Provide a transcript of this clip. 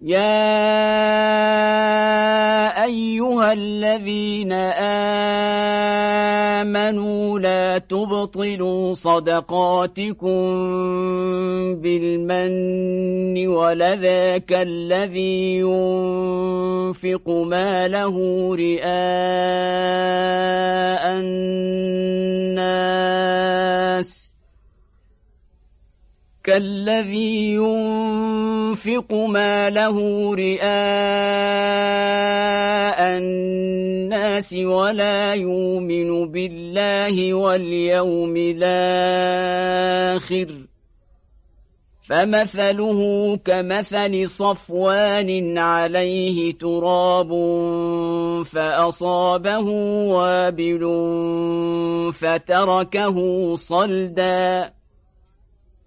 يا أيها الذين آمنوا لا تبطلوا صدقاتكم بالمن ولذاك الذي ينفق ما له رئاء الناس كالذي ينفق ما له رئاء الناس ولا يؤمن بالله واليوم الآخر. فمثله كمثل صفوان عليه تراب فأصابه وابل فتركه صلداً.